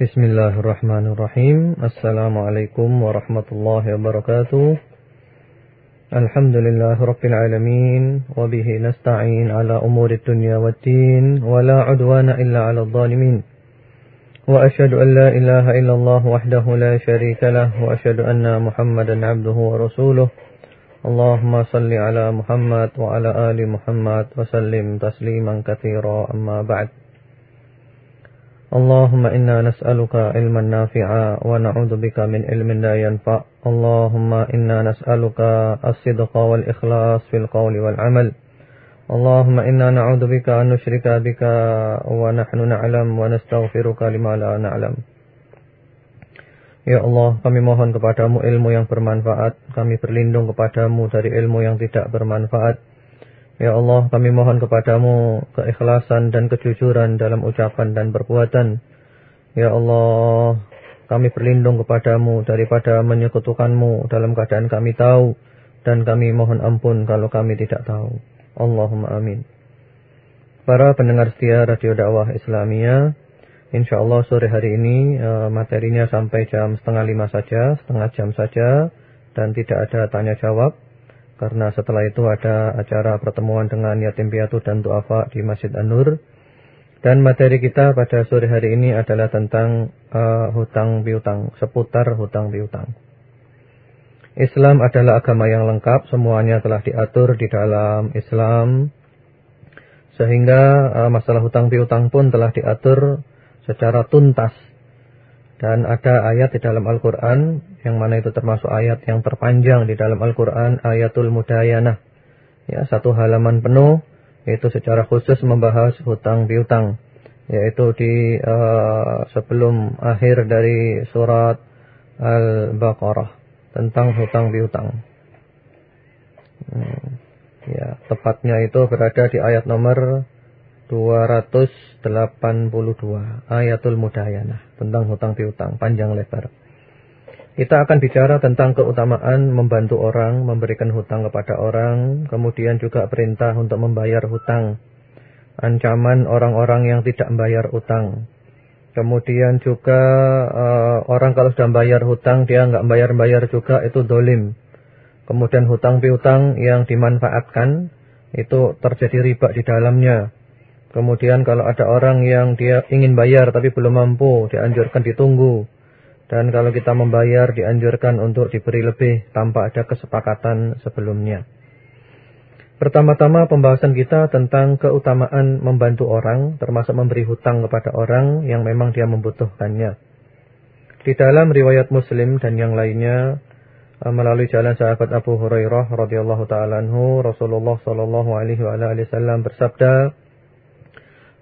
بسم الله الرحمن الرحيم السلام عليكم ورحمة الله وبركاته الحمد لله رب العالمين وبه نستعين على أمور الدنيا والدين ولا عدوان إلا على الظالمين وأشهد أن لا إله إلا الله وحده لا شريك له وأشهد أن محمدا عبده ورسوله اللهم صل على محمد وعلى آل محمد وسلم تسليما كثيرا أما بعد اللهم إنا نسألك علما نافعا ونعوذ بك من علم لا ينفع اللهم إنا نسألك الصدق والإخلاص في القول والعمل اللهم إنا نعوذ بك أن نشرك بك ونحن نعلم ونستغفرك لما لا نعلم Ya Allah, kami mohon kepadamu ilmu yang bermanfaat. Kami berlindung kepadamu dari ilmu yang tidak bermanfaat. Ya Allah, kami mohon kepadamu keikhlasan dan kejujuran dalam ucapan dan perbuatan. Ya Allah, kami berlindung kepadamu daripada menyekutukanmu dalam keadaan kami tahu. Dan kami mohon ampun kalau kami tidak tahu. Allahumma amin. Para pendengar setia Radio Dakwah Islamiyah, Insya Allah sore hari ini uh, materinya sampai jam setengah lima saja, setengah jam saja, dan tidak ada tanya jawab. Karena setelah itu ada acara pertemuan dengan yatim piatu dan duafa di Masjid An-Nur. Dan materi kita pada sore hari ini adalah tentang uh, hutang piutang, seputar hutang piutang. Islam adalah agama yang lengkap, semuanya telah diatur di dalam Islam. Sehingga uh, masalah hutang piutang pun telah diatur secara tuntas. Dan ada ayat di dalam Al-Quran, yang mana itu termasuk ayat yang terpanjang di dalam Al-Quran, ayatul mudayanah. Ya, satu halaman penuh, itu secara khusus membahas hutang piutang. Yaitu di uh, sebelum akhir dari surat Al-Baqarah. Tentang hutang piutang. Hmm, ya, tepatnya itu berada di ayat nomor 282 Ayatul Mudayanah tentang hutang piutang panjang lebar. Kita akan bicara tentang keutamaan membantu orang, memberikan hutang kepada orang, kemudian juga perintah untuk membayar hutang. Ancaman orang-orang yang tidak membayar hutang. Kemudian juga uh, orang kalau sudah membayar hutang dia nggak bayar-bayar juga itu dolim. Kemudian hutang piutang yang dimanfaatkan itu terjadi riba di dalamnya. Kemudian kalau ada orang yang dia ingin bayar tapi belum mampu, dianjurkan ditunggu. Dan kalau kita membayar, dianjurkan untuk diberi lebih tanpa ada kesepakatan sebelumnya. Pertama-tama pembahasan kita tentang keutamaan membantu orang, termasuk memberi hutang kepada orang yang memang dia membutuhkannya. Di dalam riwayat Muslim dan yang lainnya, eh, melalui jalan sahabat Abu Hurairah radhiyallahu taala anhu, Rasulullah wasallam bersabda,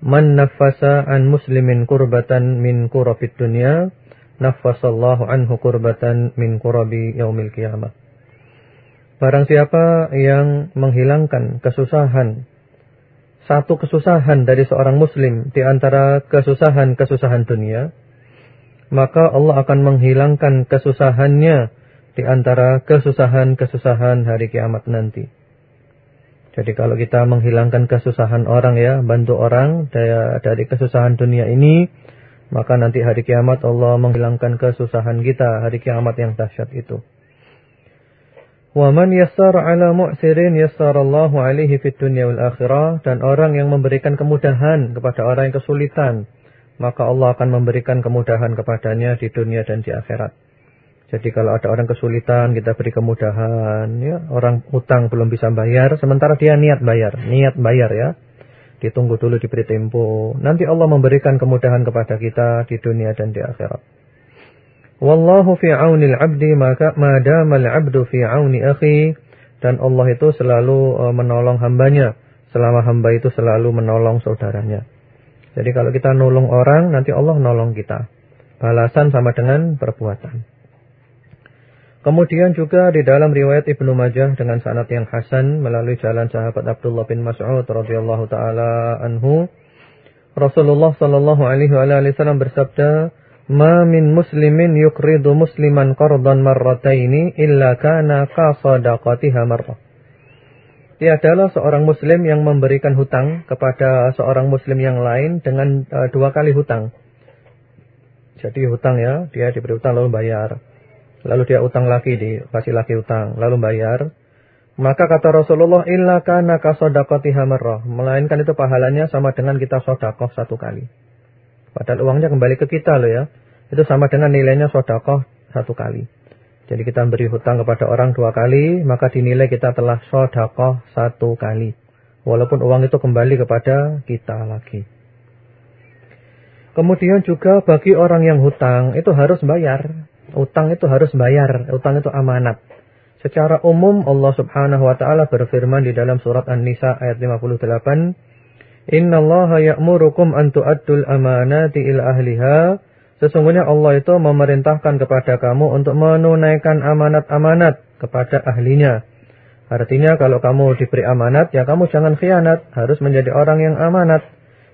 Man nafasa an muslimin kurbatan min kurabid dunya, nafasallahu anhu kurbatan min kurabi yaumil qiyamah. Barang siapa yang menghilangkan kesusahan, satu kesusahan dari seorang muslim di antara kesusahan-kesusahan dunia, maka Allah akan menghilangkan kesusahannya di antara kesusahan-kesusahan hari kiamat nanti. Jadi kalau kita menghilangkan kesusahan orang ya, bantu orang dari kesusahan dunia ini, maka nanti hari kiamat Allah menghilangkan kesusahan kita hari kiamat yang dahsyat itu. Wa man yassar ala mu'sirin yassarallahu alaihi fid dunya wal akhirah dan orang yang memberikan kemudahan kepada orang yang kesulitan, maka Allah akan memberikan kemudahan kepadanya di dunia dan di akhirat. Jadi kalau ada orang kesulitan, kita beri kemudahan. Ya, orang utang belum bisa bayar, sementara dia niat bayar, niat bayar ya. Ditunggu dulu diberi tempo. Nanti Allah memberikan kemudahan kepada kita di dunia dan di akhirat. Wallahu fi aunil abdi maka madamal abdu fi auni akhi dan Allah itu selalu e, menolong hambanya selama hamba itu selalu menolong saudaranya. Jadi kalau kita nolong orang nanti Allah nolong kita. Balasan sama dengan perbuatan. Kemudian juga di dalam riwayat Ibnu Majah dengan sanad yang hasan melalui jalan sahabat Abdullah bin Mas'ud radhiyallahu taala anhu Rasulullah sallallahu alaihi wasallam bersabda Ma min muslimin yukridu musliman qardan marrataini illa kana qasadaqatiha marrah adalah seorang muslim yang memberikan hutang kepada seorang muslim yang lain dengan uh, dua kali hutang Jadi hutang ya, dia diberi hutang lalu bayar. Lalu dia utang lagi, dikasih lagi utang, lalu bayar. Maka kata Rasulullah, illa kana kasodakoti hamarrah. Melainkan itu pahalanya sama dengan kita sodakoh satu kali. Padahal uangnya kembali ke kita loh ya. Itu sama dengan nilainya sodakoh satu kali. Jadi kita beri hutang kepada orang dua kali, maka dinilai kita telah sodakoh satu kali. Walaupun uang itu kembali kepada kita lagi. Kemudian juga bagi orang yang hutang, itu harus bayar. Utang itu harus bayar. Utang itu amanat. Secara umum Allah Subhanahu wa taala berfirman di dalam surat An-Nisa ayat 58, "Innallaha ya'murukum an tu'addul amanati ila ahliha." Sesungguhnya Allah itu memerintahkan kepada kamu untuk menunaikan amanat-amanat kepada ahlinya. Artinya kalau kamu diberi amanat, ya kamu jangan khianat, harus menjadi orang yang amanat.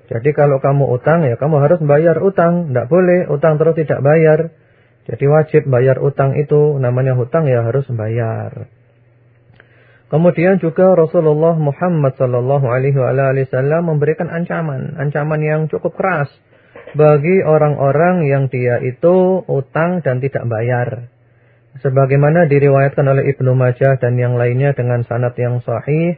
Jadi kalau kamu utang, ya kamu harus bayar utang. Tidak boleh utang terus tidak bayar. Jadi wajib bayar utang itu, namanya hutang ya harus bayar. Kemudian juga Rasulullah Muhammad Sallallahu Alaihi Wasallam memberikan ancaman, ancaman yang cukup keras bagi orang-orang yang dia itu utang dan tidak bayar. Sebagaimana diriwayatkan oleh Ibnu Majah dan yang lainnya dengan sanad yang sahih,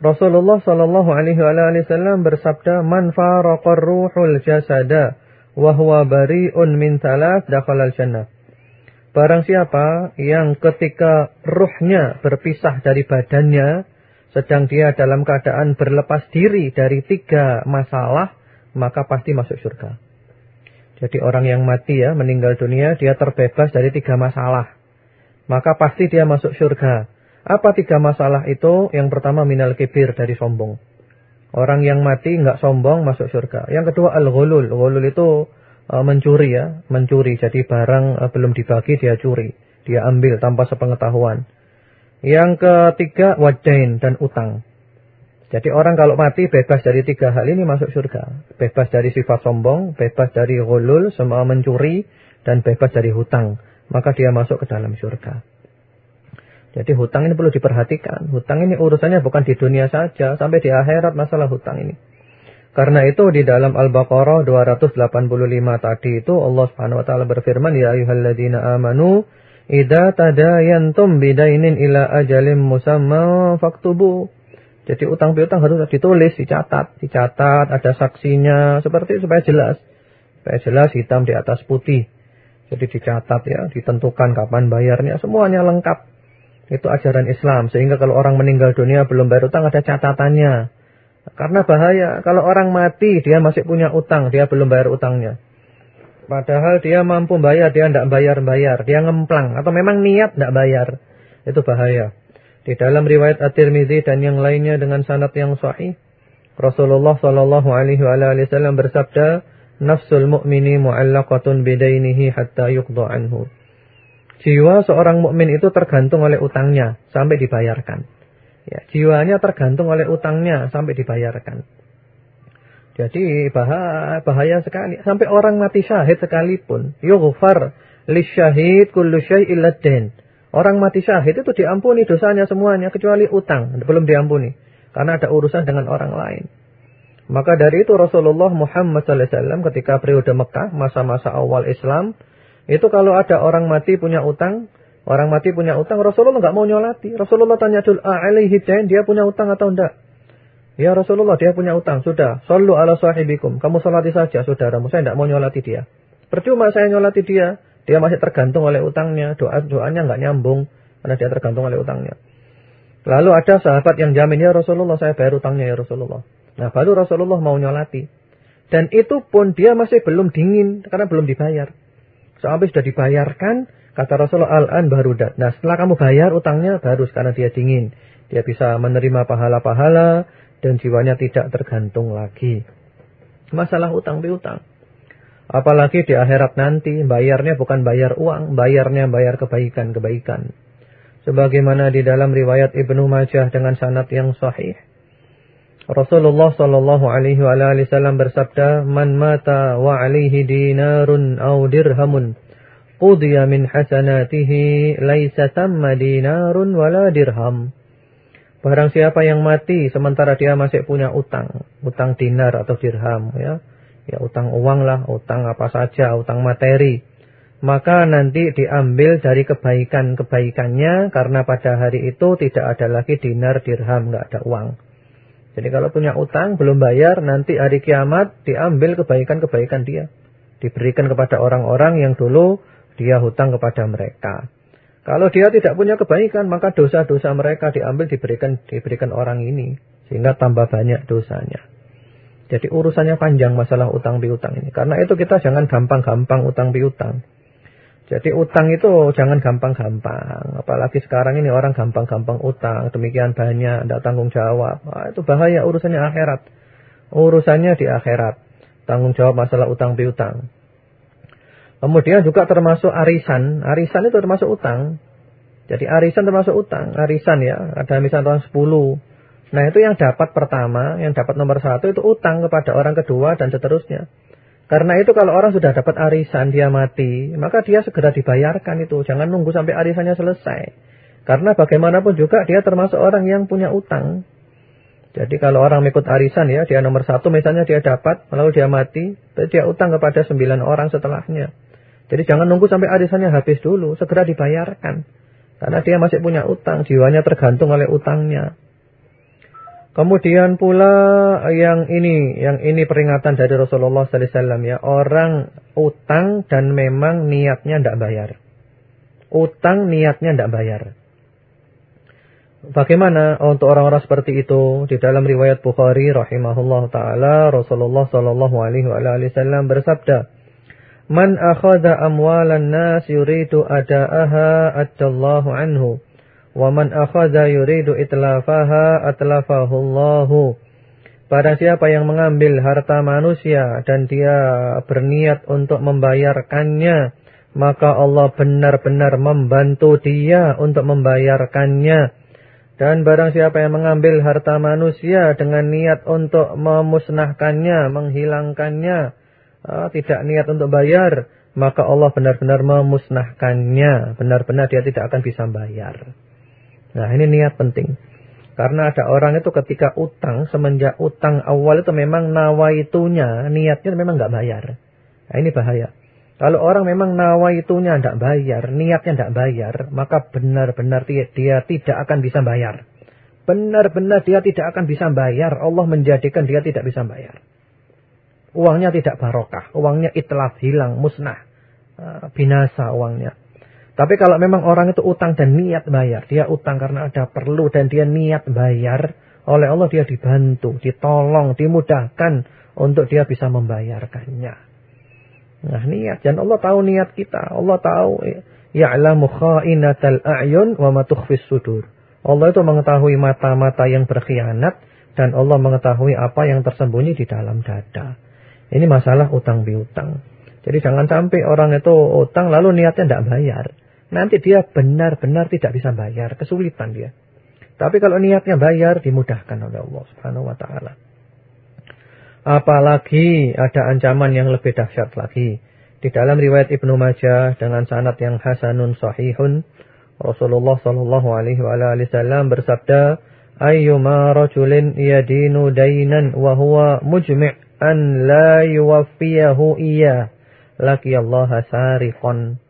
Rasulullah sallallahu alaihi wasallam bersabda, "Man faraqar ruhul jasada wa huwa bari'un min thalath dakhala al-jannah." Barang siapa yang ketika ruhnya berpisah dari badannya, sedang dia dalam keadaan berlepas diri dari tiga masalah, maka pasti masuk surga. Jadi orang yang mati ya, meninggal dunia, dia terbebas dari tiga masalah. Maka pasti dia masuk surga. Apa tiga masalah itu? Yang pertama minal kibir dari sombong. Orang yang mati nggak sombong masuk surga. Yang kedua al-ghulul. Ghulul itu uh, mencuri ya, mencuri. Jadi barang uh, belum dibagi dia curi. Dia ambil tanpa sepengetahuan. Yang ketiga wadain dan utang. Jadi orang kalau mati bebas dari tiga hal ini masuk surga. Bebas dari sifat sombong, bebas dari gulul, semua mencuri, dan bebas dari hutang. Maka dia masuk ke dalam surga. Jadi hutang ini perlu diperhatikan. Hutang ini urusannya bukan di dunia saja, sampai di akhirat masalah hutang ini. Karena itu di dalam Al-Baqarah 285 tadi itu Allah Subhanahu wa taala berfirman ya ayyuhalladzina amanu idza tadayantum bidainin ila ajalin musamma faktubu jadi utang piutang harus ditulis, dicatat, dicatat, ada saksinya, seperti supaya jelas. Supaya jelas hitam di atas putih. Jadi dicatat ya, ditentukan kapan bayarnya, semuanya lengkap. Itu ajaran Islam. Sehingga kalau orang meninggal dunia belum bayar utang ada catatannya. Karena bahaya, kalau orang mati dia masih punya utang, dia belum bayar utangnya. Padahal dia mampu bayar, dia tidak bayar-bayar, dia ngemplang. Atau memang niat tidak bayar. Itu bahaya. Di dalam riwayat At-Tirmidzi dan yang lainnya dengan sanad yang sahih, Rasulullah sallallahu alaihi wasallam bersabda, "Nafsul mu'mini mu'allaqatun bidainihi hatta yuqda anhu." Jiwa seorang mukmin itu tergantung oleh utangnya sampai dibayarkan. Ya, jiwanya tergantung oleh utangnya sampai dibayarkan. Jadi bahaya, bahaya sekali. Sampai orang mati syahid sekalipun. Yughfar lisyahid kullu syai'il Orang mati syahid itu diampuni dosanya semuanya kecuali utang, belum diampuni. Karena ada urusan dengan orang lain. Maka dari itu Rasulullah Muhammad SAW ketika periode Mekah, masa-masa awal Islam, itu kalau ada orang mati punya utang, orang mati punya utang, Rasulullah nggak mau nyolati. Rasulullah tanya dulu, alaihi jain, dia punya utang atau enggak? Ya Rasulullah, dia punya utang. Sudah, sallu ala sahibikum. Kamu salati saja, saudaramu. Saya tidak mau nyolati dia. Percuma saya nyolati dia. Dia masih tergantung oleh utangnya, doa-doanya nggak nyambung karena dia tergantung oleh utangnya. Lalu ada sahabat yang jamin, ya Rasulullah saya bayar utangnya ya Rasulullah. Nah baru Rasulullah mau nyolati. Dan itu pun dia masih belum dingin karena belum dibayar. Sampai sudah dibayarkan, kata Rasulullah al-an baru dat. Nah setelah kamu bayar utangnya baru sekarang dia dingin. Dia bisa menerima pahala-pahala dan jiwanya tidak tergantung lagi. Masalah utang piutang. Apalagi di akhirat nanti bayarnya bukan bayar uang, bayarnya bayar kebaikan-kebaikan. Sebagaimana di dalam riwayat Ibnu Majah dengan sanad yang sahih. Rasulullah sallallahu alaihi wasallam bersabda, "Man mata wa alaihi dinarun aw dirhamun, qudiya min hasanatihi laisa thamma dinarun wala dirham." Barang siapa yang mati sementara dia masih punya utang, utang dinar atau dirham ya ya utang uang lah, utang apa saja, utang materi. Maka nanti diambil dari kebaikan-kebaikannya karena pada hari itu tidak ada lagi dinar, dirham, nggak ada uang. Jadi kalau punya utang belum bayar, nanti hari kiamat diambil kebaikan-kebaikan dia. Diberikan kepada orang-orang yang dulu dia hutang kepada mereka. Kalau dia tidak punya kebaikan, maka dosa-dosa mereka diambil diberikan diberikan orang ini. Sehingga tambah banyak dosanya. Jadi urusannya panjang masalah utang piutang ini. Karena itu kita jangan gampang-gampang utang piutang. Jadi utang itu jangan gampang-gampang. Apalagi sekarang ini orang gampang-gampang utang. Demikian banyak, tidak tanggung jawab. Nah, itu bahaya urusannya akhirat. Urusannya di akhirat. Tanggung jawab masalah utang piutang. Kemudian juga termasuk arisan. Arisan itu termasuk utang. Jadi arisan termasuk utang. Arisan ya, ada misalnya tahun 10. Nah itu yang dapat pertama, yang dapat nomor satu itu utang kepada orang kedua dan seterusnya. Karena itu kalau orang sudah dapat arisan, dia mati, maka dia segera dibayarkan itu. Jangan nunggu sampai arisannya selesai. Karena bagaimanapun juga dia termasuk orang yang punya utang. Jadi kalau orang ikut arisan ya, dia nomor satu misalnya dia dapat, lalu dia mati, dia utang kepada sembilan orang setelahnya. Jadi jangan nunggu sampai arisannya habis dulu, segera dibayarkan. Karena dia masih punya utang, jiwanya tergantung oleh utangnya. Kemudian pula yang ini, yang ini peringatan dari Rasulullah sallallahu alaihi wasallam ya, orang utang dan memang niatnya tidak bayar. Utang niatnya tidak bayar. Bagaimana untuk orang-orang seperti itu? Di dalam riwayat Bukhari rahimahullah taala Rasulullah sallallahu alaihi wasallam bersabda, "Man akhadha amwalan nas yuridu ada'aha adallahu anhu." Wa akhadha yuridu itlafaha atlafahu Allahu. Pada siapa yang mengambil harta manusia dan dia berniat untuk membayarkannya, maka Allah benar-benar membantu dia untuk membayarkannya. Dan barang siapa yang mengambil harta manusia dengan niat untuk memusnahkannya, menghilangkannya, ah, tidak niat untuk bayar, maka Allah benar-benar memusnahkannya. Benar-benar dia tidak akan bisa bayar. Nah ini niat penting. Karena ada orang itu ketika utang, semenjak utang awal itu memang nawaitunya, niatnya memang nggak bayar. Nah ini bahaya. Kalau orang memang nawaitunya tidak bayar, niatnya tidak bayar, maka benar-benar dia, dia tidak akan bisa bayar. Benar-benar dia tidak akan bisa bayar. Allah menjadikan dia tidak bisa bayar. Uangnya tidak barokah. Uangnya itlaf, hilang, musnah. Ah, binasa uangnya. Tapi kalau memang orang itu utang dan niat bayar, dia utang karena ada perlu dan dia niat bayar, oleh Allah dia dibantu, ditolong, dimudahkan untuk dia bisa membayarkannya. Nah niat, dan Allah tahu niat kita. Allah tahu, ya'lamu kha'inatal a'yun wa matukhfis sudur. Allah itu mengetahui mata-mata yang berkhianat, dan Allah mengetahui apa yang tersembunyi di dalam dada. Ini masalah utang piutang. Jadi jangan sampai orang itu utang lalu niatnya tidak bayar nanti dia benar-benar tidak bisa bayar, kesulitan dia. Tapi kalau niatnya bayar, dimudahkan oleh Allah Subhanahu wa taala. Apalagi ada ancaman yang lebih dahsyat lagi. Di dalam riwayat Ibnu Majah dengan sanad yang hasanun sahihun, Rasulullah sallallahu alaihi wasallam bersabda, "Ayyuma rajulin yadinu dainan wa huwa mujmi' an la yuwaffiyahu iya, laki Allah sariqan."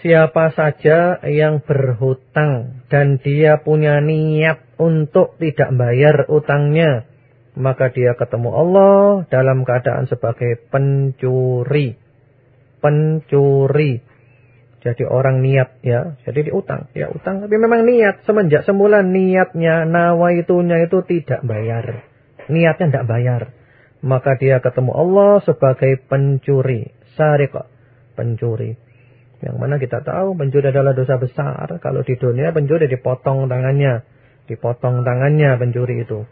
Siapa saja yang berhutang dan dia punya niat untuk tidak bayar utangnya, maka dia ketemu Allah dalam keadaan sebagai pencuri. Pencuri. Jadi orang niat ya, jadi diutang, ya utang tapi memang niat semenjak semula niatnya nawaitunya itu tidak bayar. Niatnya tidak bayar. Maka dia ketemu Allah sebagai pencuri, sariq, pencuri. Yang mana kita tahu pencuri adalah dosa besar. Kalau di dunia pencuri dipotong tangannya. Dipotong tangannya pencuri itu.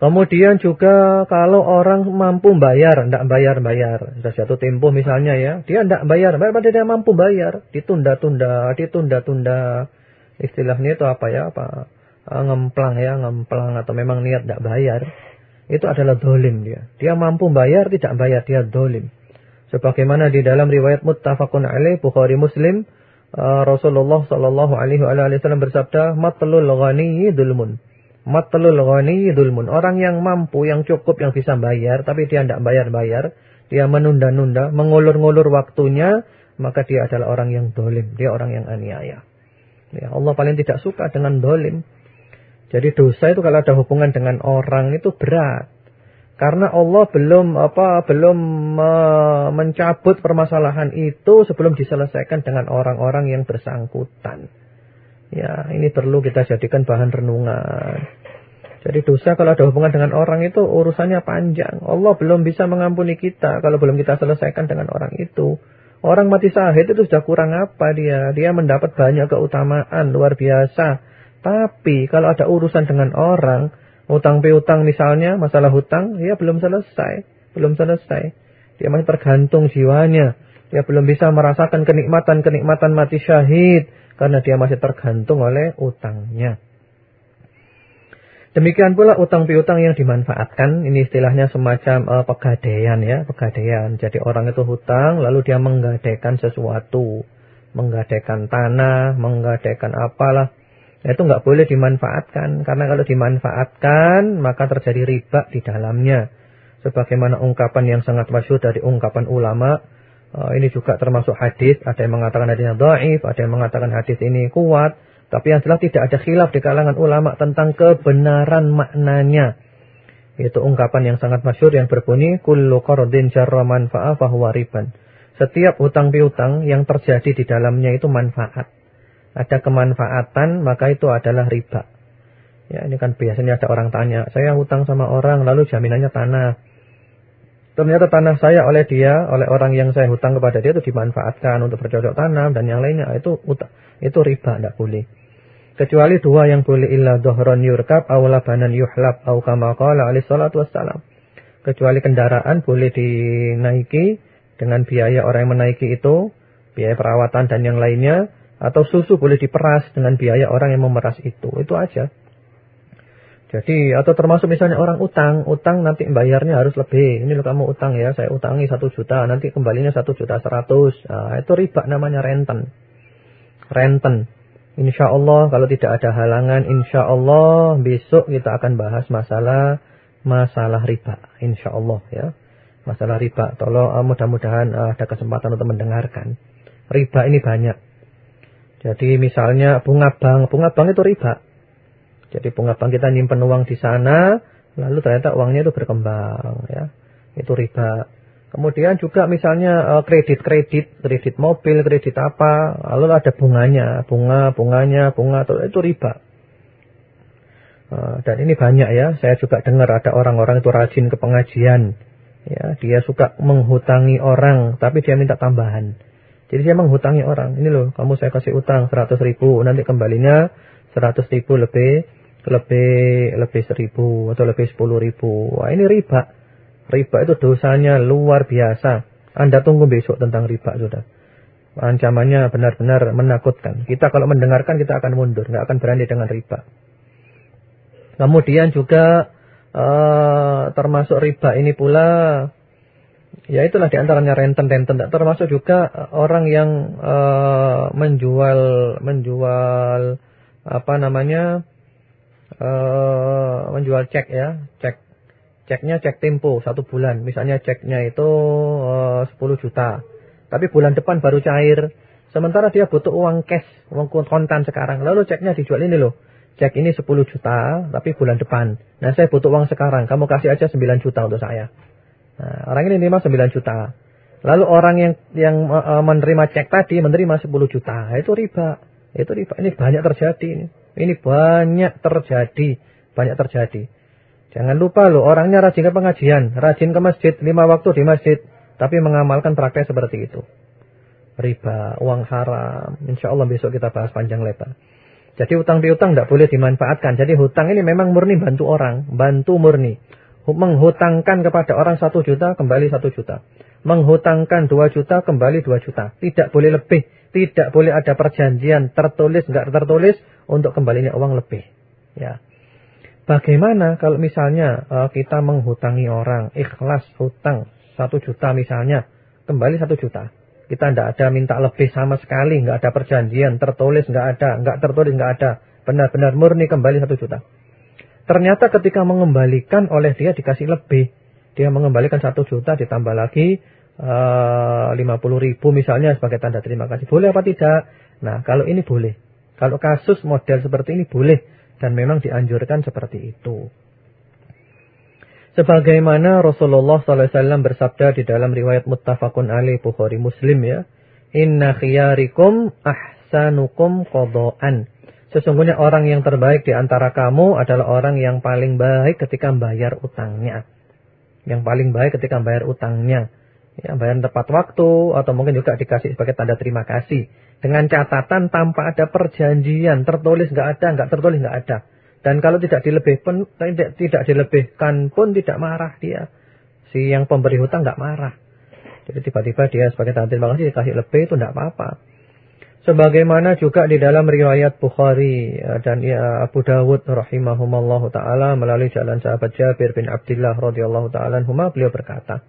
Kemudian juga kalau orang mampu bayar, tidak bayar-bayar. Sudah jatuh tempo misalnya ya. Dia tidak bayar, bayar dia mampu bayar. Ditunda-tunda, ditunda-tunda. Istilahnya itu apa ya? Apa? Ah, ngemplang ya, ngemplang atau memang niat tidak bayar. Itu adalah dolim dia. Dia mampu bayar, tidak bayar, dia dolim. Sebagaimana di dalam riwayat muttafaqun alaih Bukhari Muslim uh, Rasulullah sallallahu alaihi wasallam bersabda matlul ghani dzulmun. Matlul ghani dulmun. Orang yang mampu, yang cukup, yang bisa bayar, tapi dia tidak bayar-bayar, dia menunda-nunda, mengulur-ngulur waktunya, maka dia adalah orang yang dolim. Dia orang yang aniaya. Ya, Allah paling tidak suka dengan dolim. Jadi dosa itu kalau ada hubungan dengan orang itu berat. Karena Allah belum apa belum mencabut permasalahan itu sebelum diselesaikan dengan orang-orang yang bersangkutan. Ya, ini perlu kita jadikan bahan renungan. Jadi dosa kalau ada hubungan dengan orang itu urusannya panjang. Allah belum bisa mengampuni kita kalau belum kita selesaikan dengan orang itu. Orang mati syahid itu sudah kurang apa dia? Dia mendapat banyak keutamaan luar biasa. Tapi kalau ada urusan dengan orang, Utang piutang misalnya, masalah hutang, dia belum selesai. Belum selesai. Dia masih tergantung jiwanya. Dia belum bisa merasakan kenikmatan-kenikmatan mati syahid. Karena dia masih tergantung oleh utangnya. Demikian pula utang piutang yang dimanfaatkan. Ini istilahnya semacam uh, pegadaian ya. Pegadaian. Jadi orang itu hutang lalu dia menggadaikan sesuatu. Menggadaikan tanah, menggadaikan apalah itu nggak boleh dimanfaatkan karena kalau dimanfaatkan maka terjadi riba di dalamnya. Sebagaimana ungkapan yang sangat masyhur dari ungkapan ulama, uh, ini juga termasuk hadis, ada yang mengatakan hadisnya dhaif, ada yang mengatakan hadis ini kuat, tapi yang jelas tidak ada khilaf di kalangan ulama tentang kebenaran maknanya. Itu ungkapan yang sangat masyhur yang berbunyi kullu qardin jarra manfa'a fahuwa riban. Setiap hutang piutang yang terjadi di dalamnya itu manfaat ada kemanfaatan, maka itu adalah riba. Ya, ini kan biasanya ada orang tanya, saya hutang sama orang, lalu jaminannya tanah. Ternyata tanah saya oleh dia, oleh orang yang saya hutang kepada dia itu dimanfaatkan untuk bercocok tanam dan yang lainnya itu itu riba, tidak boleh. Kecuali dua yang boleh illa dohron yurkab, awla banan yuhlab, aw kama qala alaihi salatu wassalam. Kecuali kendaraan boleh dinaiki dengan biaya orang yang menaiki itu, biaya perawatan dan yang lainnya, atau susu boleh diperas dengan biaya orang yang memeras itu. Itu aja. Jadi atau termasuk misalnya orang utang, utang nanti bayarnya harus lebih. Ini loh kamu utang ya, saya utangi satu juta, nanti kembalinya satu juta seratus. Nah, itu riba namanya renten. Renten. Insya Allah kalau tidak ada halangan, insya Allah besok kita akan bahas masalah masalah riba. Insya Allah ya. Masalah riba. Tolong uh, mudah-mudahan uh, ada kesempatan untuk mendengarkan. Riba ini banyak. Jadi misalnya bunga bank, bunga bank itu riba. Jadi bunga bank kita nyimpen uang di sana, lalu ternyata uangnya itu berkembang, ya. Itu riba. Kemudian juga misalnya kredit-kredit, eh, kredit mobil, kredit apa, lalu ada bunganya, bunga, bunganya, bunga, itu riba. Eh, dan ini banyak ya, saya juga dengar ada orang-orang itu rajin ke pengajian. Ya, dia suka menghutangi orang, tapi dia minta tambahan. Jadi saya menghutangi orang. Ini loh, kamu saya kasih utang 100 ribu. Nanti kembalinya 100 ribu lebih, lebih, lebih 1000 atau lebih 10 ribu. Wah ini riba. Riba itu dosanya luar biasa. Anda tunggu besok tentang riba sudah. Ancamannya benar-benar menakutkan. Kita kalau mendengarkan kita akan mundur. nggak akan berani dengan riba. Kemudian juga uh, termasuk riba ini pula Ya itulah di antaranya renten-renten. Termasuk juga eh, orang yang uh, menjual menjual apa namanya uh, menjual cek ya, cek ceknya cek tempo satu bulan. Misalnya ceknya itu uh, 10 juta, tapi bulan depan baru cair. Sementara dia butuh uang cash, uang kontan sekarang. Lalu ceknya dijual ini loh. Cek ini 10 juta, tapi bulan depan. Nah saya butuh uang sekarang, kamu kasih aja 9 juta untuk saya. Nah, orang ini menerima 9 juta. Lalu orang yang yang uh, menerima cek tadi menerima 10 juta. Itu riba. Itu riba. Ini banyak terjadi ini. Banyak terjadi, banyak terjadi. Jangan lupa loh, orangnya rajin ke pengajian, rajin ke masjid, lima waktu di masjid, tapi mengamalkan praktek seperti itu. Riba, uang haram. Insya Allah besok kita bahas panjang lebar. Jadi hutang piutang tidak boleh dimanfaatkan. Jadi hutang ini memang murni bantu orang, bantu murni menghutangkan kepada orang satu juta kembali satu juta. Menghutangkan dua juta kembali dua juta. Tidak boleh lebih. Tidak boleh ada perjanjian tertulis nggak tertulis untuk kembalinya uang lebih. Ya. Bagaimana kalau misalnya uh, kita menghutangi orang ikhlas hutang satu juta misalnya kembali satu juta. Kita tidak ada minta lebih sama sekali, nggak ada perjanjian tertulis nggak ada, nggak tertulis nggak ada, benar-benar murni kembali satu juta. Ternyata ketika mengembalikan oleh dia dikasih lebih. Dia mengembalikan satu juta ditambah lagi eh, lima puluh ribu misalnya sebagai tanda terima kasih. Boleh apa tidak? Nah kalau ini boleh. Kalau kasus model seperti ini boleh. Dan memang dianjurkan seperti itu. Sebagaimana Rasulullah SAW bersabda di dalam riwayat muttafaqun alaih Bukhari Muslim ya. Inna khiyarikum ahsanukum kodo'an. Sesungguhnya orang yang terbaik di antara kamu adalah orang yang paling baik ketika membayar utangnya. Yang paling baik ketika membayar utangnya. Ya, bayar tepat waktu atau mungkin juga dikasih sebagai tanda terima kasih. Dengan catatan tanpa ada perjanjian, tertulis nggak ada, nggak tertulis nggak ada. Dan kalau tidak dilebihkan, tidak, tidak dilebihkan pun tidak marah dia. Si yang pemberi hutang nggak marah. Jadi tiba-tiba dia sebagai tanda terima kasih dikasih lebih itu tidak apa-apa. Sebagaimana juga di dalam riwayat Bukhari ya, dan ya, Abu Dawud rahimahumallahu taala melalui jalan sahabat Jabir bin Abdullah radhiyallahu taala huma beliau berkata,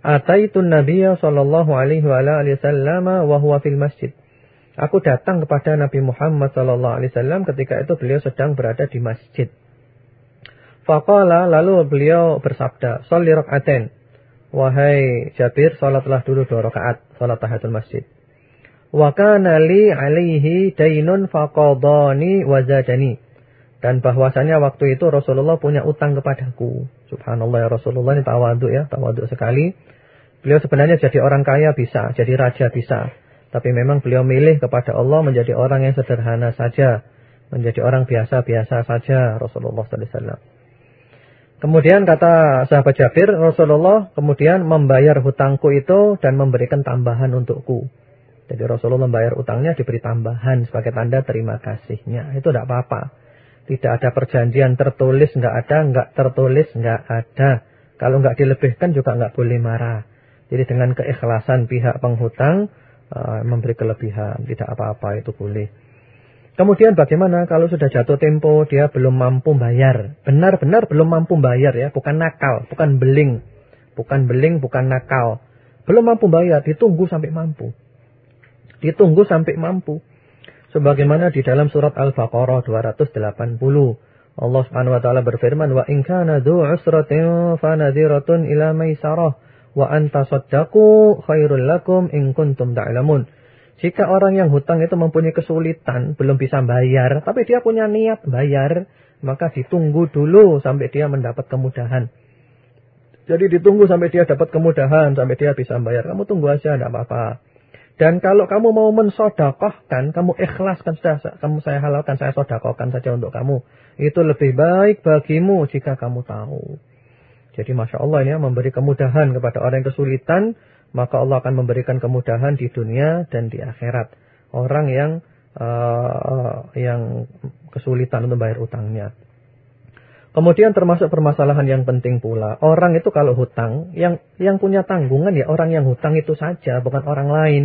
"Ataitun Nabiyya sallallahu alaihi wa alihi wasallam wa huwa fil masjid." Aku datang kepada Nabi Muhammad sallallahu alaihi wasallam ketika itu beliau sedang berada di masjid. Faqala lalu beliau bersabda, "Shalli rak'atain." Wahai Jabir, salatlah dulu dua rakaat, salat tahiyatul masjid. Wa kana li alaihi dainun faqadani wazadani. Dan bahwasanya waktu itu Rasulullah punya utang kepadaku. Subhanallah ya Rasulullah ini tawaduk ya, tawaduk sekali. Beliau sebenarnya jadi orang kaya bisa, jadi raja bisa. Tapi memang beliau milih kepada Allah menjadi orang yang sederhana saja. Menjadi orang biasa-biasa saja Rasulullah SAW. Kemudian kata sahabat Jabir, Rasulullah kemudian membayar hutangku itu dan memberikan tambahan untukku. Jadi Rasulullah membayar utangnya diberi tambahan sebagai tanda terima kasihnya. Itu tidak apa-apa. Tidak ada perjanjian tertulis, nggak ada, nggak tertulis, nggak ada. Kalau nggak dilebihkan juga nggak boleh marah. Jadi dengan keikhlasan pihak penghutang uh, memberi kelebihan, tidak apa-apa itu boleh. Kemudian bagaimana kalau sudah jatuh tempo dia belum mampu bayar? Benar-benar belum mampu bayar ya, bukan nakal, bukan beling. Bukan beling, bukan nakal. Belum mampu bayar, ditunggu sampai mampu. Ditunggu sampai mampu. Sebagaimana di dalam surat Al-Baqarah 280. Allah Subhanahu wa taala berfirman, "Wa in kana dzu 'usratin fa nadhiratun ila maisarah wa an khairul lakum in kuntum ta'lamun." Jika orang yang hutang itu mempunyai kesulitan, belum bisa bayar, tapi dia punya niat bayar, maka ditunggu dulu sampai dia mendapat kemudahan. Jadi ditunggu sampai dia dapat kemudahan, sampai dia bisa bayar. Kamu tunggu aja, tidak apa-apa. Dan kalau kamu mau mensodakohkan, kamu ikhlaskan sudah, kamu saya halalkan, saya sodakohkan saja untuk kamu. Itu lebih baik bagimu jika kamu tahu. Jadi Masya Allah ini memberi kemudahan kepada orang yang kesulitan, maka Allah akan memberikan kemudahan di dunia dan di akhirat. Orang yang uh, yang kesulitan untuk bayar utangnya. Kemudian termasuk permasalahan yang penting pula, orang itu kalau hutang, yang yang punya tanggungan ya orang yang hutang itu saja, bukan orang lain.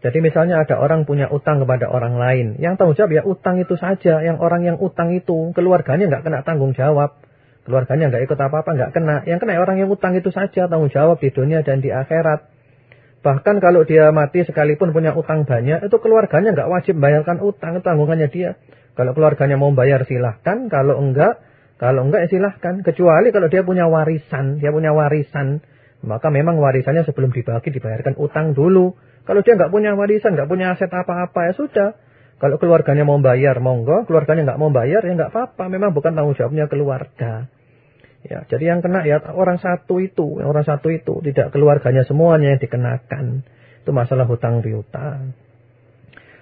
Jadi misalnya ada orang punya utang kepada orang lain. Yang tanggung jawab ya utang itu saja. Yang orang yang utang itu keluarganya nggak kena tanggung jawab. Keluarganya nggak ikut apa-apa, nggak kena. Yang kena orang yang utang itu saja tanggung jawab di dunia dan di akhirat. Bahkan kalau dia mati sekalipun punya utang banyak, itu keluarganya nggak wajib bayarkan utang, itu tanggungannya dia. Kalau keluarganya mau bayar silahkan, kalau enggak, kalau enggak ya silahkan. Kecuali kalau dia punya warisan, dia punya warisan, maka memang warisannya sebelum dibagi dibayarkan utang dulu. Kalau dia nggak punya warisan, nggak punya aset apa-apa ya sudah. Kalau keluarganya mau bayar, monggo. Keluarganya nggak mau bayar, ya nggak apa-apa. Memang bukan tanggung jawabnya keluarga. Ya, jadi yang kena ya orang satu itu, orang satu itu, tidak keluarganya semuanya yang dikenakan. Itu masalah hutang piutang.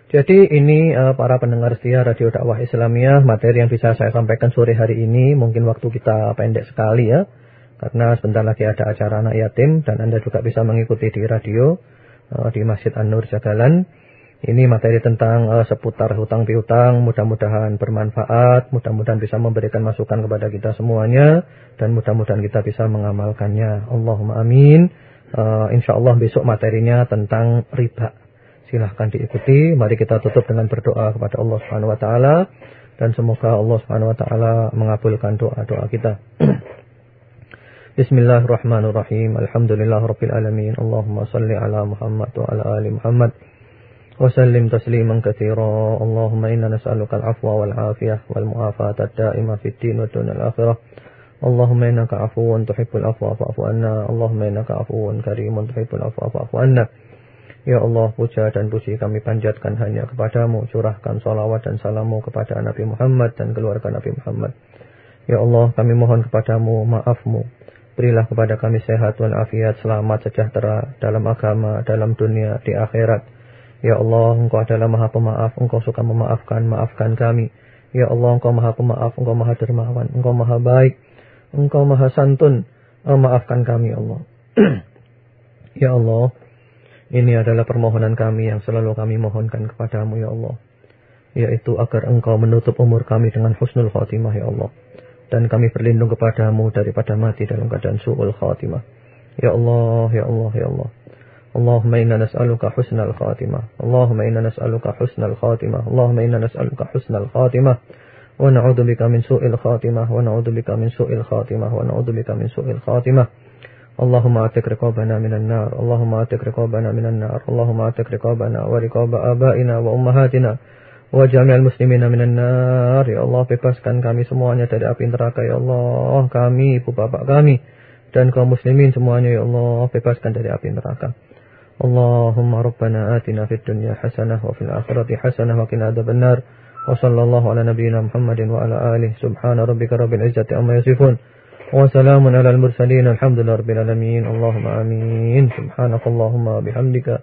Jadi ini uh, para pendengar setia Radio Dakwah Islamiyah, materi yang bisa saya sampaikan sore hari ini, mungkin waktu kita pendek sekali ya. Karena sebentar lagi ada acara anak yatim dan Anda juga bisa mengikuti di radio. Eh, di Masjid An-Nur Jagalan. Ini materi tentang uh, seputar hutang piutang, mudah-mudahan bermanfaat, mudah-mudahan bisa memberikan masukan kepada kita semuanya dan mudah-mudahan kita bisa mengamalkannya. Allahumma amin. Uh, insya Allah besok materinya tentang riba. Silahkan diikuti. Mari kita tutup dengan berdoa kepada Allah Subhanahu Wa Taala dan semoga Allah Subhanahu Wa Taala mengabulkan doa-doa kita. Bismillahirrahmanirrahim. Alhamdulillah rabbil alamin. Allahumma salli ala Muhammad wa ala ali Muhammad. وسلم تسليما كثيرا اللهم إنا نسألك العفو والعافية والمعافاة الدائمة في الدين والدنيا الآخرة اللهم إنك عفو تحب العفو فاعف عنا اللهم إنك عفو كريم تحب العفو فاعف عنا Ya Allah, puja dan puji kami panjatkan hanya kepadamu. Curahkan salawat dan salammu kepada Nabi Muhammad dan keluarga Nabi Muhammad. Ya Allah, kami mohon kepadamu maafmu. Berilah kepada kami sehat walafiat, selamat, sejahtera dalam agama, dalam dunia, di akhirat. Ya Allah, Engkau adalah maha pemaaf, Engkau suka memaafkan, maafkan kami. Ya Allah, Engkau maha pemaaf, Engkau maha dermawan, Engkau maha baik, Engkau maha santun. Maafkan kami, ya Allah. ya Allah, ini adalah permohonan kami yang selalu kami mohonkan kepadamu ya Allah. Yaitu agar engkau menutup umur kami dengan husnul khatimah ya Allah Dan kami berlindung kepadamu daripada mati dalam keadaan su'ul khatimah. Ya Allah, ya Allah, ya Allah. Allahumma inna nas'aluka husnal khatimah. Allahumma inna nas'aluka husnal khatimah. Allahumma inna nas'aluka husnal khatimah. Wa na'udhu bika min su'il khatimah. Wa na'udhu bika min su'il khatimah. Wa na'udhu bika min su'il khatimah. اللهم اعتق رقابنا من النار اللهم اعتق رقابنا من النار اللهم اعتق رقابنا ورقاب آبائنا وأمهاتنا Wajah muslimin minan nar. Ya Allah, bebaskan kami semuanya dari api neraka, Ya Allah. Kami, ibu bapak kami. Dan kaum muslimin semuanya, Ya Allah, bebaskan dari api neraka. Allahumma rabbana atina fid dunya hasanah wa fil akhirati hasanah wa qina adhaban nar. Wa sallallahu ala nabiyyina Muhammadin wa ala alihi subhana rabbika rabbil izzati amma yasifun. Wa salamun ala al-mursalin. Alhamdulillah rabbil alamin. Allahumma amin. Subhanakallahumma bihamdika.